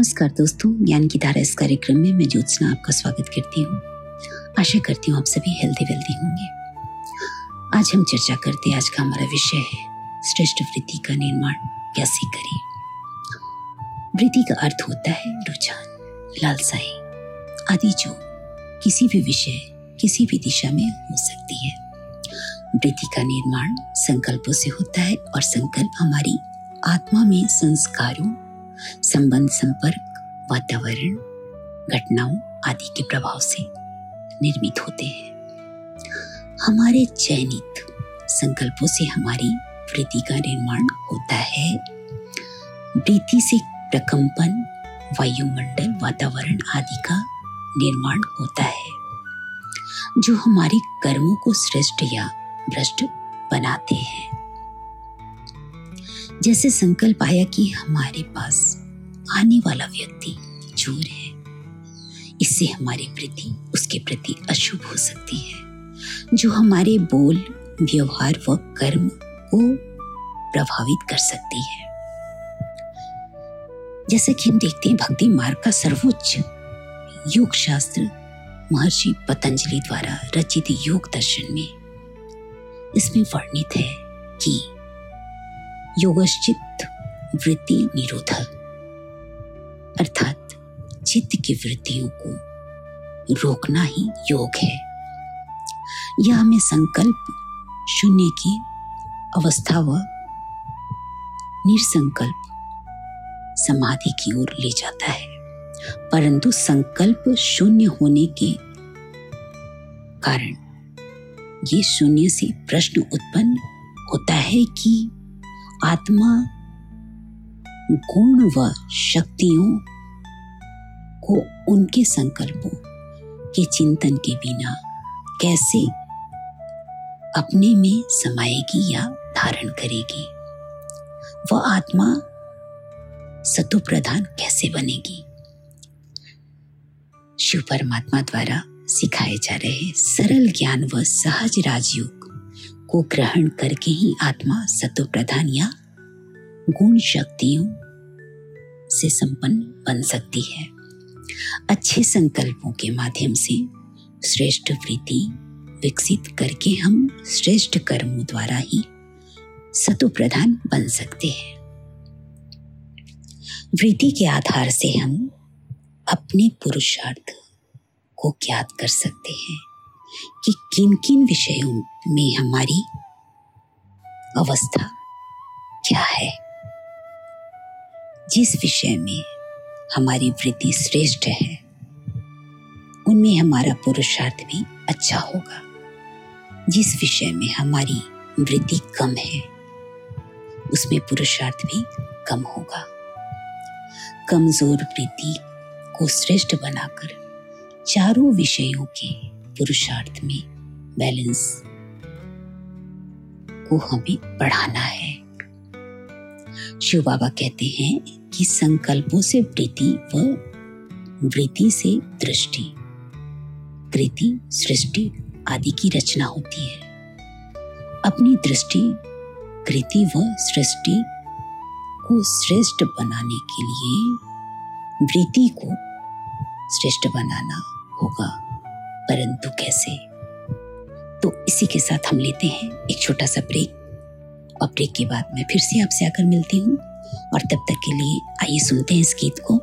नमस्कार दोस्तों, ज्ञान की धारा इस कार्यक्रम में मैं ज्योत्सना आपका स्वागत करती हूँ। आशा करती हूँ आप सभी हेल्दी वेल्दी होंगे। आज हम चर्चा करते हैं, आज का हमारा विषय है, श्रेष्ठ वृत्ति का निर्माण, कैसे करें? वृत्ति का अर्थ होता है रुझान, लालसाई, आदि जो किसी भी विषय, किसी भी दिशा में हो सकती है। वृत्ति का निर्माण संकल्पों से होता है और संकल्प हमारी आत्मा में संस्कारों संबंध, संपर्क, वातावरण, घटनाओं आदि के प्रभाव से निर्मित होते हैं। हमारे चयनित संकल्पों से हमारी वृत्ति का निर्माण होता है। वृत्ति से प्रकंपन, वायुमंडल, वातावरण आदि का निर्माण होता है। जो हमारे कर्मों को श्रेष्ठ या भ्रष्ट बनाते हैं। जैसे संकल्प आया कि हमारे पास आने वाला व्यक्ति चोर है। इससे हमारी वृत्ति उसके प्रति अशुभ हो सकती है, जो हमारे बोल, व्यवहार व कर्म को प्रभावित कर सकती है। जैसे कि हम देखते हैं, भक्ति मार्ग का सर्वोच्च योग शास्त्र महर्षि पतंजलि द्वारा रचित योग दर्शन में इसमें वर्णित है कि योगश्चित वृत्ति निरोध अर्थात चित्त की वृत्तियों को रोकना ही योग है। यह हमें संकल्प शून्य की अवस्था व निसंकल्प समाधि की ओर ले जाता है। परंतु संकल्प शून्य होने के कारण ये शून्य से प्रश्न उत्पन्न होता है कि आत्मा, गुण व शक्तियों को उनके संकल्पों के चिंतन के बिना कैसे अपने में समाएगी या धारण करेगी? वह आत्मा सतो प्रधान कैसे बनेगी? शिव परमात्मा द्वारा सिखाए जा रहे सरल ज्ञान व सहज राजयोग को ग्रहण करके ही आत्मा सत्व प्रधान या गुण शक्तियों से संपन्न बन सकती है। अच्छे संकल्पों के माध्यम से श्रेष्ठ वृत्ति विकसित करके हम श्रेष्ठ कर्मों द्वारा ही सतो प्रधान बन सकते हैं। वृत्ति के आधार से हम अपने पुरुषार्थ को ज्ञात कर सकते हैं। कि किन किन विषयों में हमारी अवस्था क्या है? जिस विषय में हमारी वृद्धि श्रेष्ठ है, उनमें हमारा पुरुषार्थ भी अच्छा होगा। जिस विषय में हमारी वृत्ति कम है, उसमें पुरुषार्थ भी कम होगा। कमज़ोर वृद्धि को श्रेष्ठ बनाकर चारों विषयों के पुरुषार्थ में बैलेंस को हमें बढ़ाना है। शिव बाबा कहते हैं कि संकल्पों से वृत्ति व वृत्ति से दृष्टि, कृति, सृष्टि आदि की रचना होती है। अपनी दृष्टि, कृति व सृष्टि को श्रेष्ठ बनाने के लिए वृत्ति को श्रेष्ठ बनाना होगा। परंतु कैसे? तो इसी के साथ हम लेते हैं एक छोटा सा ब्रेक और ब्रेक के बाद मैं फिर से आपसे आकर मिलती हूँ। और तब तक के लिए आइए सुनते हैं इस गीत को।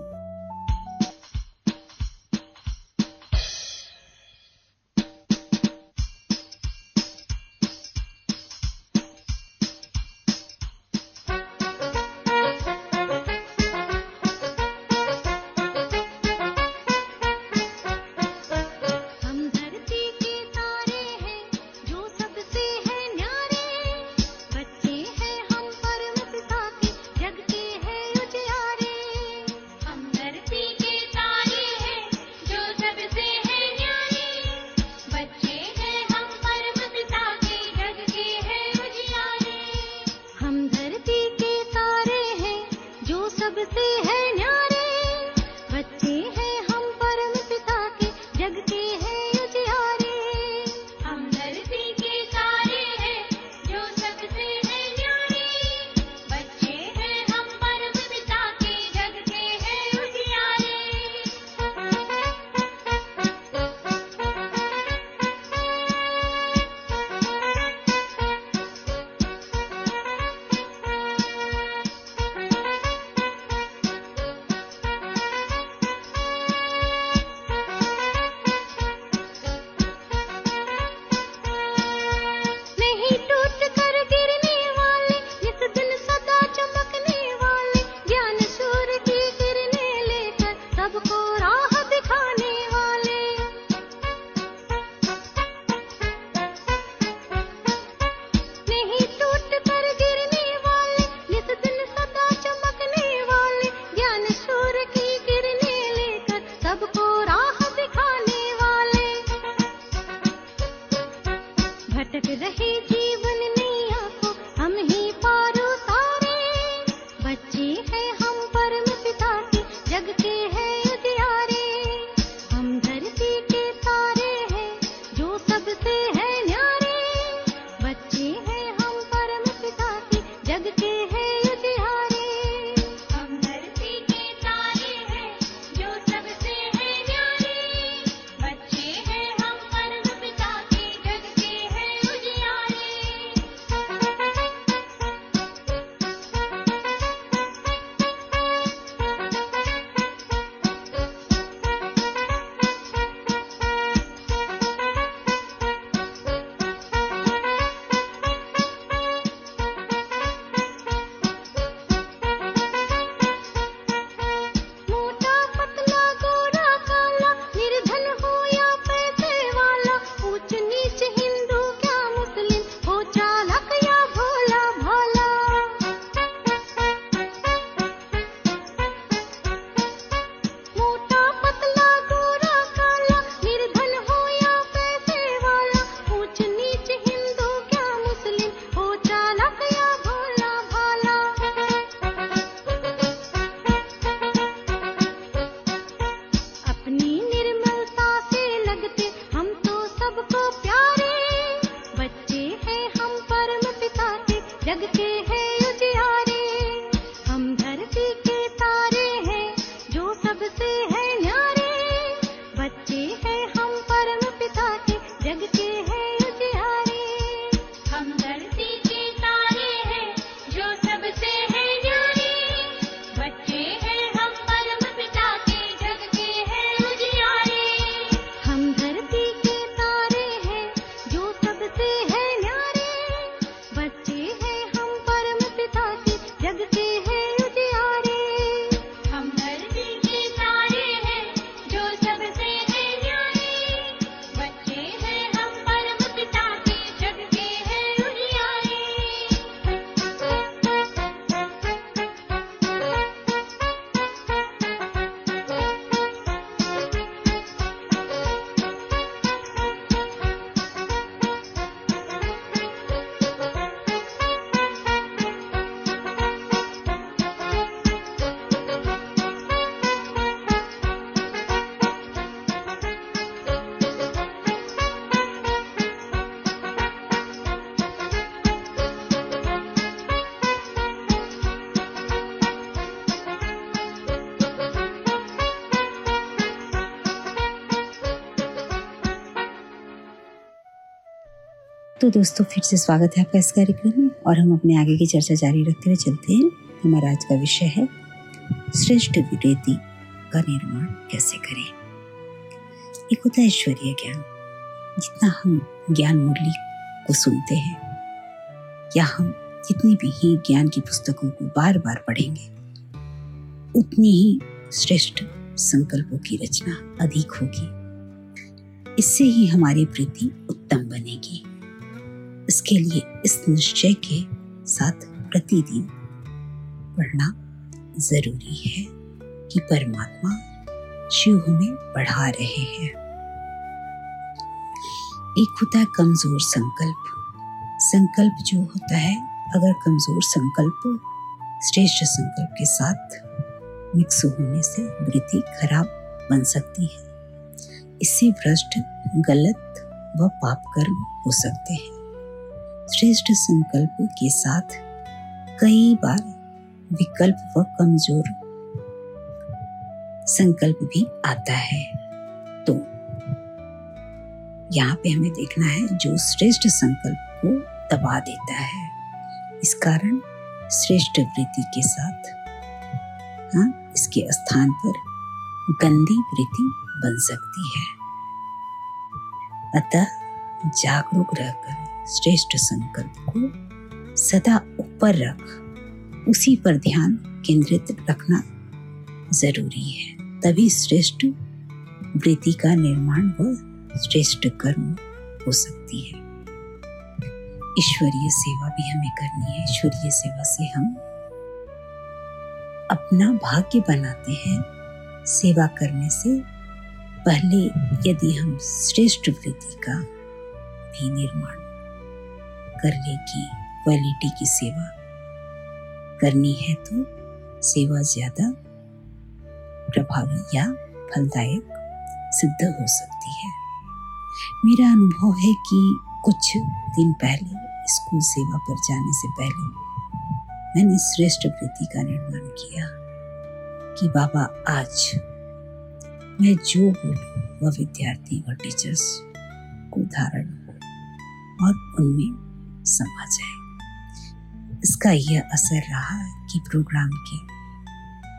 तो दोस्तों, फिर से स्वागत है आपका इस कार्यक्रम में। और हम अपने आगे की चर्चा जारी रखते हुए चलते हैं। हमारा आज का विषय है, श्रेष्ठ विरेती का निर्माण कैसे करें? एक होता है ईश्वरीय ज्ञान। जितना हम ज्ञान मुरली को सुनते हैं, या हम जितनी भी ही ज्ञान की पुस्तकों को बार बार पढ़ेंगे, उतनी ही श्रेष्ठ संकल्पों की रचना अधिक होगी। इससे ही हमारी प्रीति उत्तम बनेगी। इसके लिए इस निश्चय के साथ प्रतिदिन पढ़ना ज़रूरी है कि परमात्मा शिव हमें बढ़ा रहे हैं। एक होता है कमज़ोर संकल्प। संकल्प जो होता है, अगर कमज़ोर संकल्प श्रेष्ठ संकल्प के साथ मिक्स होने से वृद्धि खराब बन सकती है। इससे भ्रष्ट, गलत व पाप कर्म हो सकते हैं। श्रेष्ठ संकल्प के साथ कई बार विकल्प व कमज़ोर संकल्प भी आता है। तो यहाँ पे हमें देखना है जो श्रेष्ठ संकल्प को दबा देता है। इस कारण श्रेष्ठ वृत्ति के साथ हाँ इसके स्थान पर गंदी वृत्ति बन सकती है। अतः जागरूक रहकर श्रेष्ठ संकल्प को सदा ऊपर रख। उसी पर ध्यान केंद्रित रखना ज़रूरी है। तभी श्रेष्ठ वृत्ति का निर्माण व श्रेष्ठ कर्म हो सकती है। ईश्वरीय सेवा भी हमें करनी है। ईश्वरीय सेवा से हम अपना भाग्य बनाते हैं। सेवा करने से पहले यदि हम श्रेष्ठ वृत्ति का भी निर्माण करने की क्वालिटी की सेवा करनी है तो सेवा ज़्यादा प्रभावी या फलदायक सिद्ध हो सकती है। मेरा अनुभव है कि कुछ दिन पहले स्कूल सेवा पर जाने से पहले मैंने श्रेष्ठ वृत्ति का निर्माण किया कि बाबा, आज मैं जो बोलूँ, वह विद्यार्थी व टीचर्स को धारण और उनमें समा जाए इसका यह असर रहा कि प्रोग्राम की,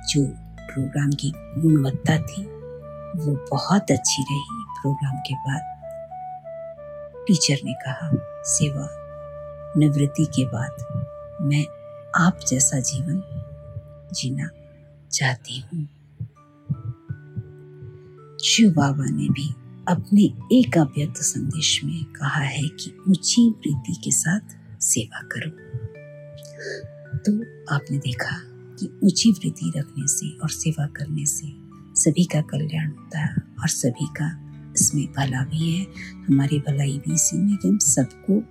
जो प्रोग्राम की गुणवत्ता थी, वो बहुत अच्छी रही प्रोग्राम के बाद। टीचर ने कहा, सेवा, निवृत्ति के बाद मैं आप जैसा जीवन जीना चाहती हूँ। शिव बाबा ने भी अपने एक अव्यक्त संदेश में कहा है कि ऊँची प्रीति के साथ सेवा करो। तो आपने देखा कि ऊँची वृद्धि रखने से और सेवा करने से सभी का कल्याण होता है और सभी का इसमें भला भी है। हमारी भलाई भी इसी में कि हम सबको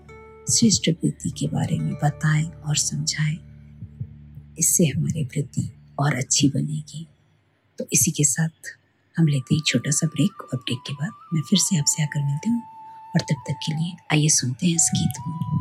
श्रेष्ठ वृत्ति के बारे में बताएँ और समझाएँ। इससे हमारी वृत्ति और अच्छी बनेगी। तो इसी के साथ हम लेते हैं छोटा सा ब्रेक और ब्रेक के बाद मैं फिर से आपसे आकर मिलती हूँ और तब तक के लिए आइए सुनते हैं इस गीत को।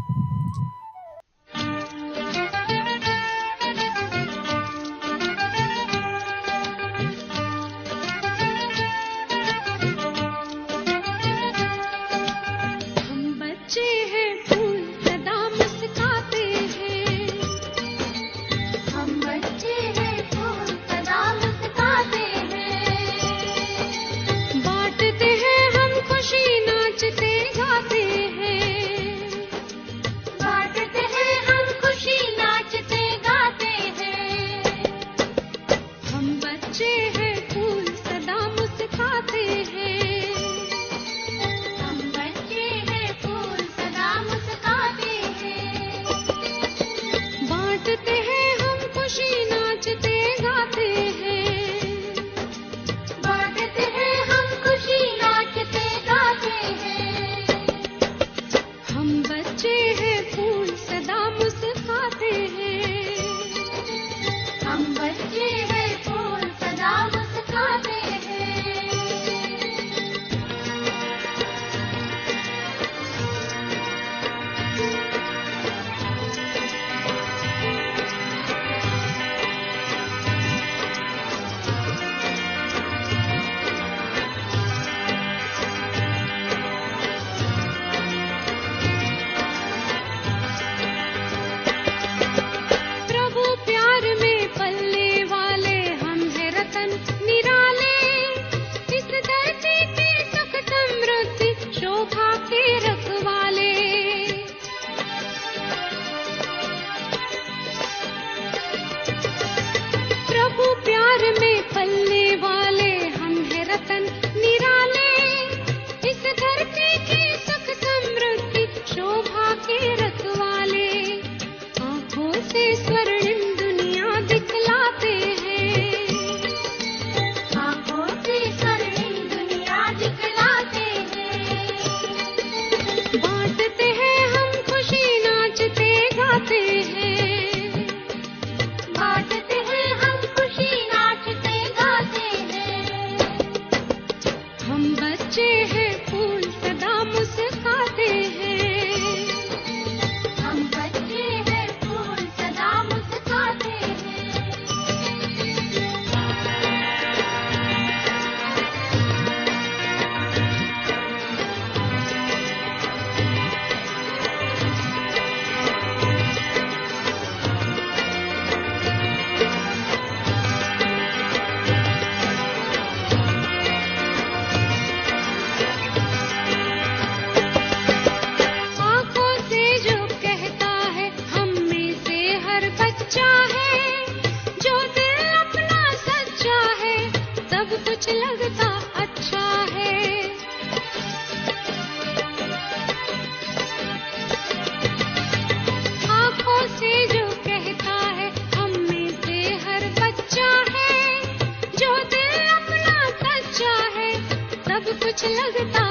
तो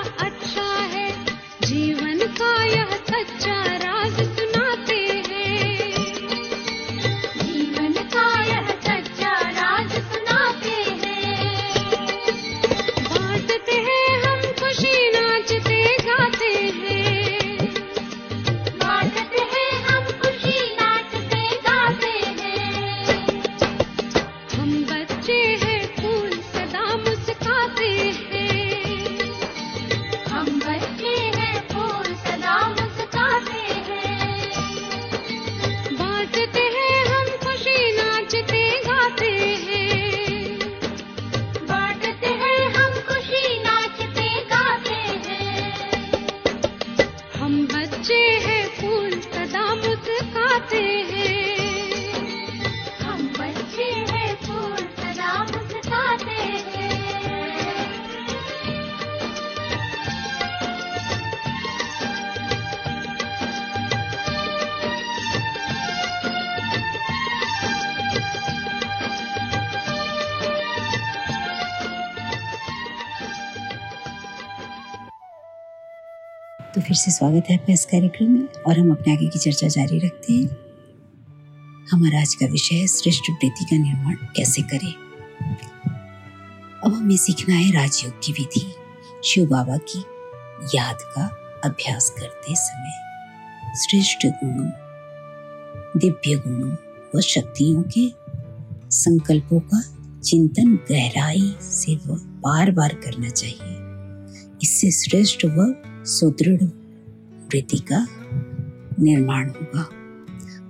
से स्वागत है आपका इस कार्यक्रम में और हम अपने आगे की चर्चा जारी रखते हैं। हमारा आज का विषय है श्रेष्ठ वृत्ति का निर्माण कैसे करें? अब हमें सीखना है राजयोग की विधि। शिव बाबा की याद का अभ्यास करते समय श्रेष्ठ गुणों, दिव्य गुणों व शक्तियों के संकल्पों का चिंतन, गहराई से वह बार बार करना चाहिए। इससे श्रेष्ठ व सुदृढ़ वृत्ति का निर्माण होगा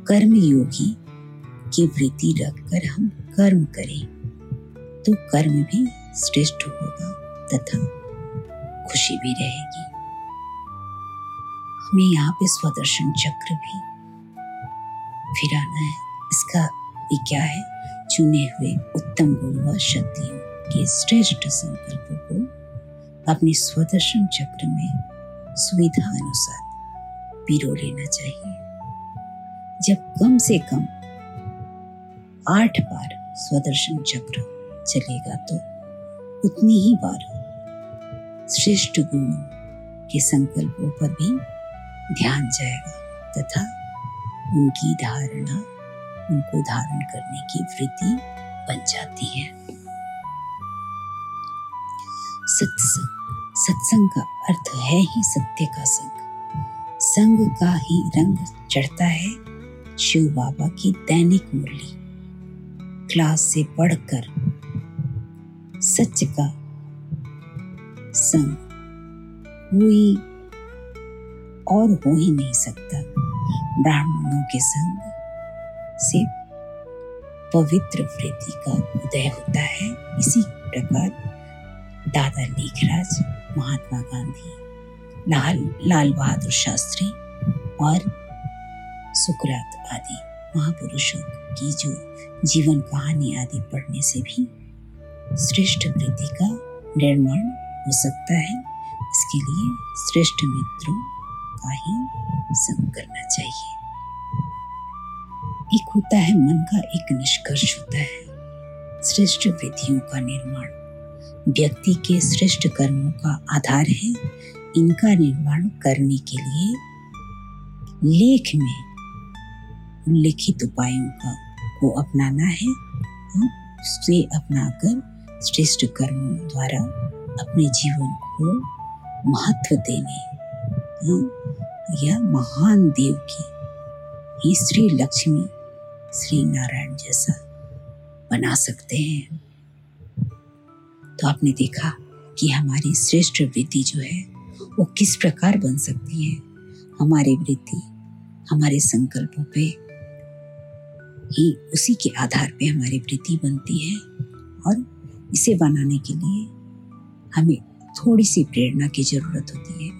कर्म योगी की वृत्ति रखकर हम कर्म करें तो कर्म भी श्रेष्ठ होगा तथा खुशी भी रहेगी। हमें यहाँ पे स्वदर्शन चक्र भी फिराना है। इसका ये क्या है? चुने हुए उत्तम गुण व शक्तियों के श्रेष्ठ संकल्पों को अपने स्वदर्शन चक्र में सुविधा अनुसार पिरो लेना चाहिए। जब कम से कम आठ बार स्वदर्शन चक्र चलेगा तो उतनी ही बार श्रेष्ठ गुणों के संकल्पों पर भी ध्यान जाएगा तथा उनकी धारणा, उनको धारण करने की वृत्ति बन जाती है। सत्संग सत्संग का अर्थ है ही सत्य का संग। संग का ही रंग चढ़ता है शिव बाबा की दैनिक मुरली। क्लास से पढ़कर सच का संग। कोई और हो ही नहीं सकता। ब्राह्मणों के संग से पवित्र वृद्धि का उदय होता है। इसी प्रकार दादा लेखराज महात्मा गांधी, लाल लाल बहादुर शास्त्री और सुकरात आदि महापुरुषों की जो जीवन कहानी आदि पढ़ने से भी श्रेष्ठ वृद्धि का निर्माण हो सकता है, इसके लिए श्रेष्ठ मित्रों का ही संग करना चाहिए। एक होता है, मन का एक निष्कर्ष होता है। श्रेष्ठ विधियों का निर्माण व्यक्ति के श्रेष्ठ कर्मों का आधार है इनका निर्माण करने के लिए लेख में उल्लेखित उपायों का को अपनाना है। और उसे अपनाकर श्रेष्ठ कर्मों द्वारा अपने जीवन को महत्व देने या महान देव की ही श्री लक्ष्मी श्री नारायण जैसा बना सकते हैं। तो आपने देखा कि हमारी श्रेष्ठ वृत्ति जो है, वो किस प्रकार बन सकती है। हमारी वृत्ति हमारे संकल्पों पे ही उसी के आधार पे हमारी वृत्ति बनती है और इसे बनाने के लिए हमें थोड़ी सी प्रेरणा की ज़रूरत होती है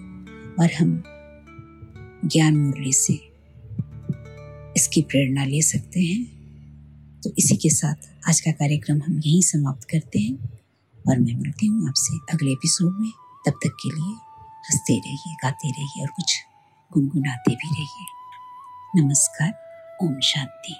और हम ज्ञान मूल्य से इसकी प्रेरणा ले सकते हैं। तो इसी के साथ आज का कार्यक्रम हम यहीं समाप्त करते हैं। और मैं मिलती हूँ आपसे अगले एपिसोड में। तब तक के लिए हँसते रहिए, गाते रहिए और कुछ गुनगुनाते भी रहिए। नमस्कार, ओम शांति।